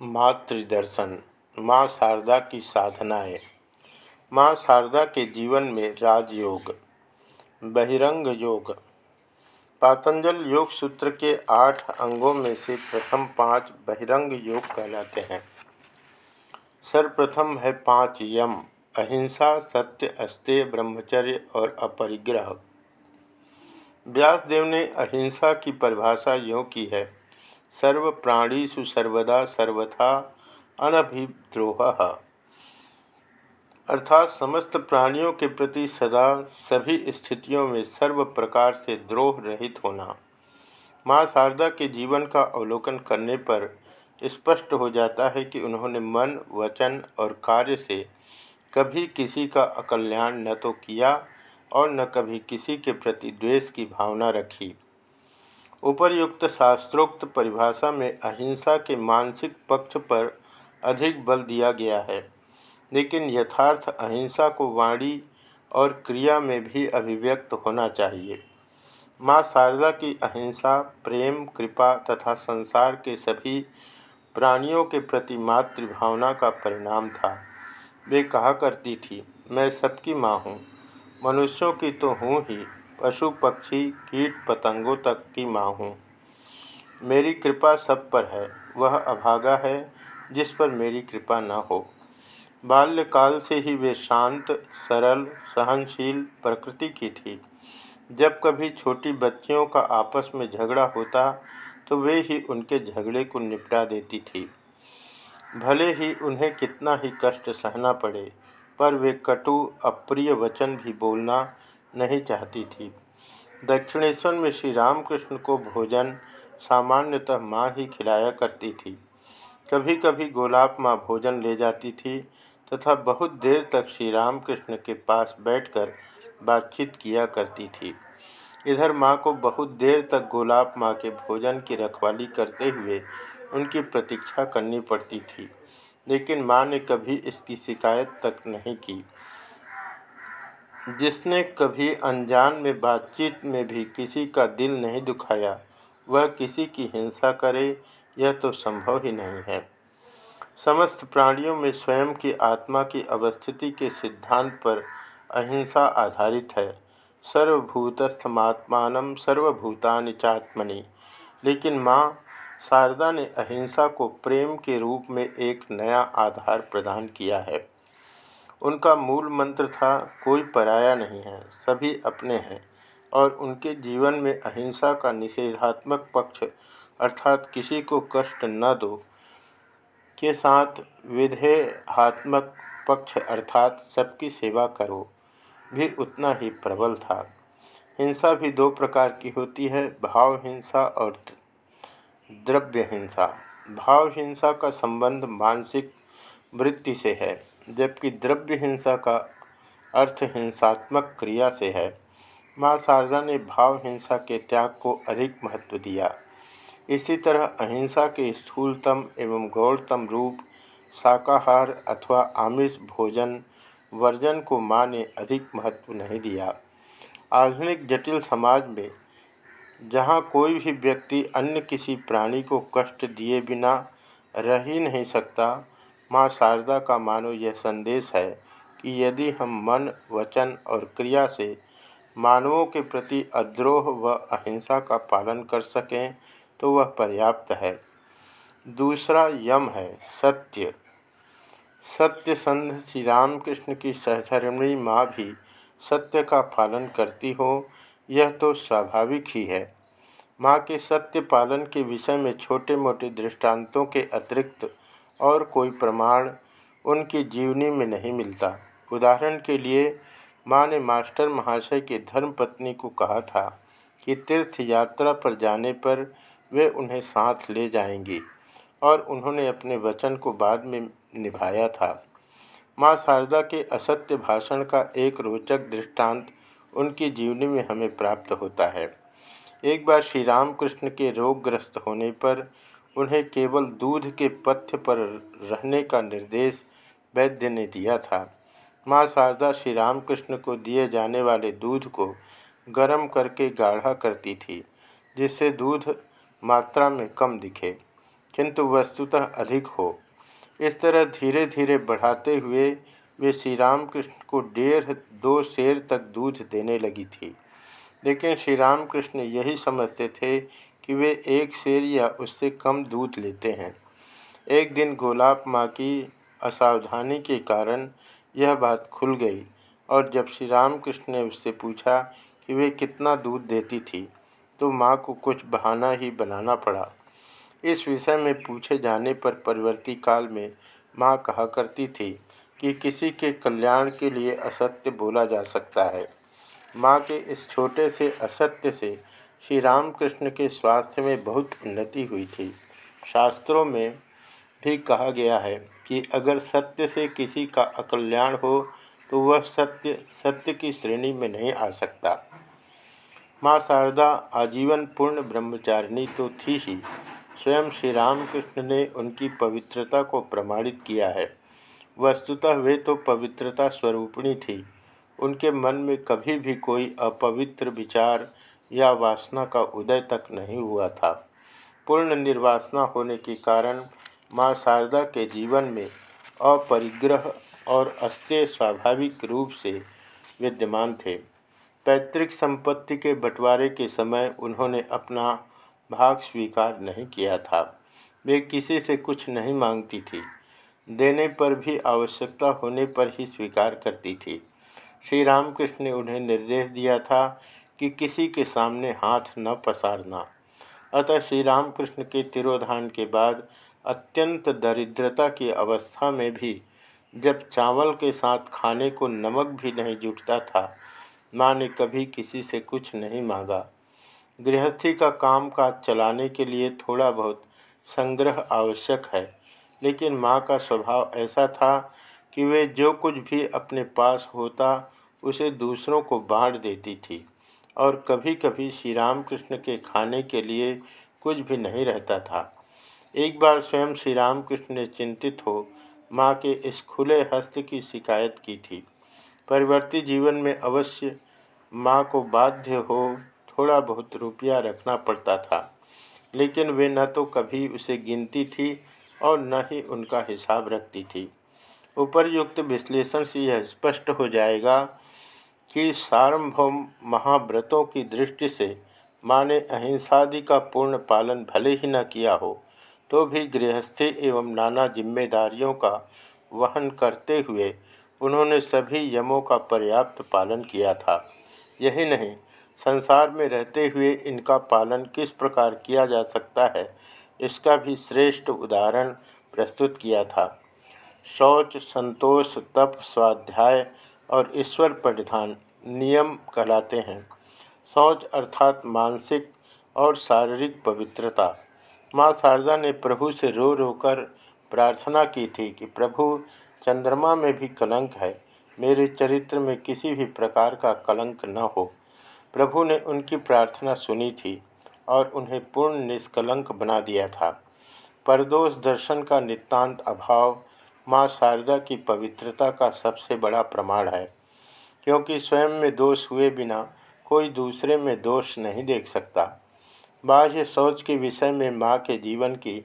मातृदर्शन, माँ शारदा की साधनाएँ, माँ शारदा के जीवन में राजयोग, बहिरंग योग। पातंजल योग सूत्र के आठ अंगों में से प्रथम पाँच बहिरंग योग कहलाते हैं। सर्वप्रथम है पाँच यम, अहिंसा, सत्य, अस्तेय, ब्रह्मचर्य और अपरिग्रह। व्यासदेव ने अहिंसा की परिभाषा यों की है सर्व प्राणीषु सर्वदा सर्वथा अनभिद्रोह। अर्थात समस्त प्राणियों के प्रति सदा सभी स्थितियों में सर्व प्रकार से द्रोह रहित होना, माँ शारदा के जीवन का अवलोकन करने पर स्पष्ट हो जाता है कि उन्होंने मन, वचन और कार्य से कभी किसी का अकल्याण न तो किया और न कभी किसी के प्रति द्वेष की भावना रखी। उपर्युक्त शास्त्रोक्त परिभाषा में अहिंसा के मानसिक पक्ष पर अधिक बल दिया गया है, लेकिन यथार्थ अहिंसा को वाणी और क्रिया में भी अभिव्यक्त होना चाहिए। माँ शारदा की अहिंसा, प्रेम, कृपा तथा संसार के सभी प्राणियों के प्रति मातृभावना का परिणाम था। वे कहा करती थी, मैं सबकी माँ हूँ, मनुष्यों की तो हूँ ही पशु पक्षी कीट पतंगों तक की माँ हूँ। मेरी कृपा सब पर है, वह अभागा है, जिस पर मेरी कृपा न हो। बाल्यकाल से ही वे शांत, सरल, सहनशील प्रकृति की थी। जब कभी छोटी बच्चियों का आपस में झगड़ा होता तो वे ही उनके झगड़े को निपटा देती थी। भले ही उन्हें कितना ही कष्ट सहना पड़े, पर वे कटु, अप्रिय वचन भी बोलना नहीं चाहती थी। दक्षिणेश्वर में श्री रामकृष्ण को भोजन सामान्यतः माँ ही खिलाया करती थी। कभी कभी गोलाब माँ भोजन ले जाती थी तथा बहुत देर तक श्री रामकृष्ण के पास बैठकर बातचीत किया करती थी। इधर माँ को बहुत देर तक गोलाब माँ के भोजन की रखवाली करते हुए उनकी प्रतीक्षा करनी पड़ती थी, लेकिन माँ ने कभी इसकी शिकायत तक नहीं की। जिसने कभी अनजान में बातचीत में भी किसी का दिल नहीं दुखाया, वह किसी की हिंसा करे, यह तो संभव ही नहीं है। समस्त प्राणियों में स्वयं की आत्मा की अवस्थिति के सिद्धांत पर अहिंसा आधारित है। सर्वभूतस्थमात्मान सर्वभूतानि चात्मनि। लेकिन माँ, शारदा ने अहिंसा को प्रेम के रूप में एक नया आधार प्रदान किया है। उनका मूल मंत्र था, कोई पराया नहीं है, सभी अपने हैं। और उनके जीवन में अहिंसा का निषेधात्मक पक्ष अर्थात किसी को कष्ट न दो के साथ विधेयात्मक पक्ष अर्थात सबकी सेवा करो, भी उतना ही प्रबल था। हिंसा भी दो प्रकार की होती है भाव हिंसा और द्रव्य हिंसा भाव हिंसा का संबंध मानसिक वृत्ति से है। जबकि द्रव्य हिंसा का अर्थ हिंसात्मक क्रिया से है। माँ शारदा ने भाव हिंसा के त्याग को अधिक महत्व दिया। इसी तरह अहिंसा के स्थूलतम एवं गौरतम रूप, शाकाहार अथवा आमिष भोजन, वर्जन को माँ ने अधिक महत्व नहीं दिया। आधुनिक जटिल समाज में जहाँ कोई भी व्यक्ति अन्य किसी प्राणी को कष्ट दिए बिना रह ही नहीं सकता माँ शारदा का मानो यह संदेश है कि यदि हम मन, वचन और क्रिया से मानवों के प्रति अद्रोह व अहिंसा का पालन कर सकें तो वह पर्याप्त है। दूसरा यम है, सत्य। सत्य संध श्री रामकृष्ण की सहधर्मिणी माँ भी सत्य का पालन करती हो, यह तो स्वाभाविक ही है। माँ के सत्य पालन के विषय में छोटे मोटे दृष्टांतों के अतिरिक्त और कोई प्रमाण उनकी जीवनी में नहीं मिलता। उदाहरण के लिए, माँ ने मास्टर महाशय की धर्मपत्नी को कहा था कि तीर्थ यात्रा पर जाने पर वे उन्हें साथ ले जाएँगी और उन्होंने अपने वचन को बाद में निभाया था। माँ शारदा के असत्य भाषण का एक रोचक दृष्टांत उनकी जीवनी में हमें प्राप्त होता है। एक बार श्री रामकृष्ण के रोगग्रस्त होने पर उन्हें केवल दूध के पथ्य पर रहने का निर्देश वैद्य ने दिया था। माँ शारदा श्री रामकृष्ण को दिए जाने वाले दूध को गर्म करके गाढ़ा करती थी, जिससे दूध मात्रा में कम दिखे, किंतु वस्तुतः अधिक हो। इस तरह धीरे धीरे बढ़ाते हुए वे श्री रामकृष्ण को डेढ़ दो शेर तक दूध देने लगी थी। लेकिन श्री रामकृष्ण यही समझते थे कि वे एक शेर या उससे कम दूध लेते हैं। एक दिन गोलाब माँ की असावधानी के कारण यह बात खुल गई और जब श्री रामकृष्ण ने उससे पूछा कि वे कितना दूध देती थी तो माँ को कुछ बहाना ही बनाना पड़ा। इस विषय में पूछे जाने पर परिवर्ती काल में माँ कहा करती थी कि किसी के कल्याण के लिए असत्य बोला जा सकता है। माँ के इस छोटे से असत्य से श्री रामकृष्ण के स्वास्थ्य में बहुत उन्नति हुई थी। शास्त्रों में भी कहा गया है कि अगर सत्य से किसी का अकल्याण हो तो वह सत्य सत्य की श्रेणी में नहीं आ सकता। माँ शारदा आजीवन पूर्ण ब्रह्मचारिणी तो थी ही। स्वयं श्री रामकृष्ण ने उनकी पवित्रता को प्रमाणित किया है। वस्तुतः वे तो पवित्रता स्वरूपणी थी। उनके मन में कभी भी कोई अपवित्र विचार या वासना का उदय तक नहीं हुआ था। पूर्ण निर्वासना होने के कारण माँ शारदा के जीवन में अपरिग्रह और अस्त्य स्वाभाविक रूप से विद्यमान थे। पैतृक संपत्ति के बंटवारे के समय उन्होंने अपना भाग स्वीकार नहीं किया था। वे किसी से कुछ नहीं मांगती थी। देने पर भी आवश्यकता होने पर ही स्वीकार करती थी। श्री रामकृष्ण ने उन्हें निर्देश दिया था कि किसी के सामने हाथ न पसारना। अतः श्री रामकृष्ण के तिरोधान के बाद अत्यंत दरिद्रता की अवस्था में भी जब चावल के साथ खाने को नमक भी नहीं जुटता था, माँ ने कभी किसी से कुछ नहीं मांगा। गृहस्थी का काम काज चलाने के लिए थोड़ा बहुत संग्रह आवश्यक है, लेकिन माँ का स्वभाव ऐसा था कि वे जो कुछ भी अपने पास होता, उसे दूसरों को बांट देती थी। और कभी कभी श्री रामकृष्ण के खाने के लिए कुछ भी नहीं रहता था। एक बार स्वयं श्री रामकृष्ण ने चिंतित हो माँ के इस खुले हस्त की शिकायत की थी। परिवर्ती जीवन में अवश्य माँ को बाध्य हो थोड़ा बहुत रुपया रखना पड़ता था, लेकिन वे न तो कभी उसे गिनती थी और न ही उनका हिसाब रखती थी। उपरयुक्त विश्लेषण से यह स्पष्ट हो जाएगा कि सार्वभौम महाव्रतों की दृष्टि से माँ ने अहिंसादि का पूर्ण पालन भले ही न किया हो तो भी गृहस्थी एवं नाना जिम्मेदारियों का वहन करते हुए उन्होंने सभी यमों का पर्याप्त पालन किया था। यही नहीं, संसार में रहते हुए इनका पालन किस प्रकार किया जा सकता है, इसका भी श्रेष्ठ उदाहरण प्रस्तुत किया था। शौच, संतोष, तप, स्वाध्याय और ईश्वर परिधान नियम कहलाते हैं। शौच अर्थात मानसिक और शारीरिक पवित्रता। माँ शारदा ने प्रभु से रो रो कर प्रार्थना की थी कि, प्रभु, चंद्रमा में भी कलंक है। मेरे चरित्र में किसी भी प्रकार का कलंक न हो। प्रभु ने उनकी प्रार्थना सुनी थी और उन्हें पूर्ण निष्कलंक बना दिया था। परदोष दर्शन का नितांत अभाव माँ शारदा की पवित्रता का सबसे बड़ा प्रमाण है, क्योंकि स्वयं में दोष हुए बिना कोई दूसरे में दोष नहीं देख सकता। बाह्य सोच के विषय में माँ के जीवन की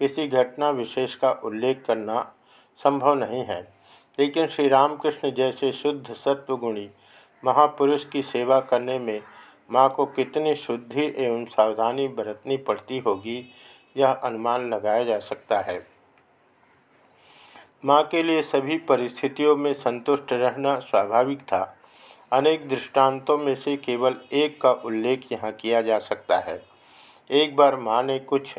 किसी घटना विशेष का उल्लेख करना संभव नहीं है, लेकिन श्री रामकृष्ण जैसे शुद्ध सत्वगुणी महापुरुष की सेवा करने में माँ को कितनी शुद्धि एवं सावधानी बरतनी पड़ती होगी, यह अनुमान लगाया जा सकता है। माँ के लिए सभी परिस्थितियों में संतुष्ट रहना स्वाभाविक था। अनेक दृष्टांतों में से केवल एक का उल्लेख यहाँ किया जा सकता है। एक बार माँ ने कुछ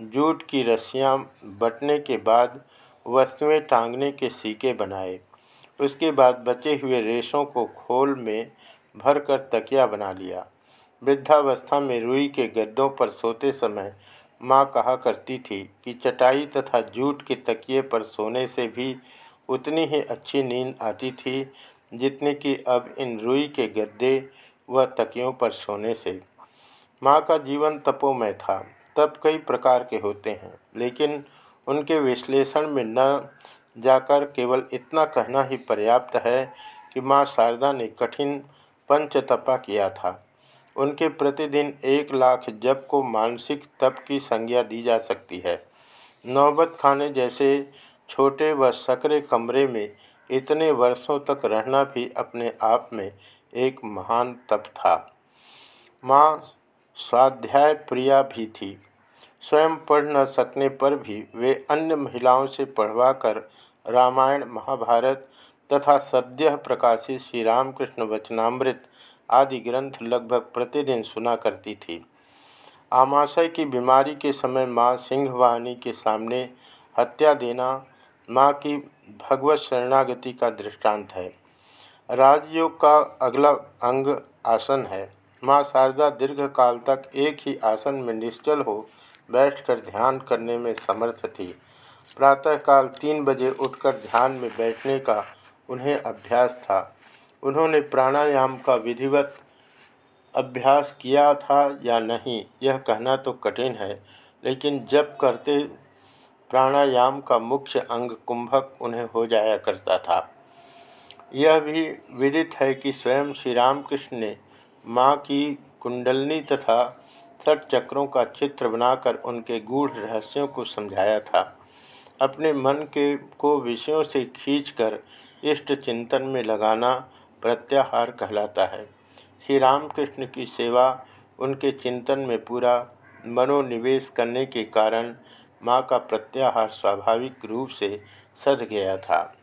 जूट की रस्सियाँ बटने के बाद वस्तुएँ टांगने के सीके बनाए। उसके बाद बचे हुए रेशों को खोल में भरकर तकिया बना लिया। वृद्धावस्था में रुई के गद्दों पर सोते समय माँ कहा करती थी कि चटाई तथा जूट के तकिए पर सोने से भी उतनी ही अच्छी नींद आती थी, जितनी कि अब इन रुई के गद्दे व तकियों पर सोने से। माँ का जीवन तपोमय था तप कई प्रकार के होते हैं, लेकिन उनके विश्लेषण में न जाकर केवल इतना कहना ही पर्याप्त है कि माँ शारदा ने कठिन पंचतपा किया था। उनके प्रतिदिन एक लाख जप को मानसिक तप की संज्ञा दी जा सकती है। नौबत खाने जैसे छोटे व सकरे कमरे में इतने वर्षों तक रहना भी अपने आप में एक महान तप था। माँ स्वाध्याय प्रिया भी थी। स्वयं पढ़ न सकने पर भी वे अन्य महिलाओं से पढ़वाकर रामायण, महाभारत तथा सद्य प्रकाशित श्री रामकृष्ण वचनामृत आदि ग्रंथ लगभग प्रतिदिन सुना करती थी। आमाशय की बीमारी के समय माँ सिंहवाहिनी के सामने हत्या देना माँ की भगवत शरणागति का दृष्टांत है। राजयोग का अगला अंग आसन है। माँ शारदा दीर्घ काल तक एक ही आसन में निश्चल हो बैठकर ध्यान करने में समर्थ थी। प्रातःकाल तीन बजे उठकर ध्यान में बैठने का उन्हें अभ्यास था। उन्होंने प्राणायाम का विधिवत अभ्यास किया था या नहीं, यह कहना तो कठिन है, लेकिन जब करते प्राणायाम का मुख्य अंग कुंभक उन्हें हो जाया करता था। यह भी विदित है कि स्वयं श्री रामकृष्ण ने माँ की कुंडलनी तथा सठ चक्रों का चित्र बनाकर उनके गूढ़ रहस्यों को समझाया था। अपने मन के को विषयों से खींचकर इष्ट चिंतन में लगाना प्रत्याहार कहलाता है। श्री रामकृष्ण की सेवा उनके चिंतन में पूरा मनोनिवेश करने के कारण माँ का प्रत्याहार स्वाभाविक रूप से सध गया था।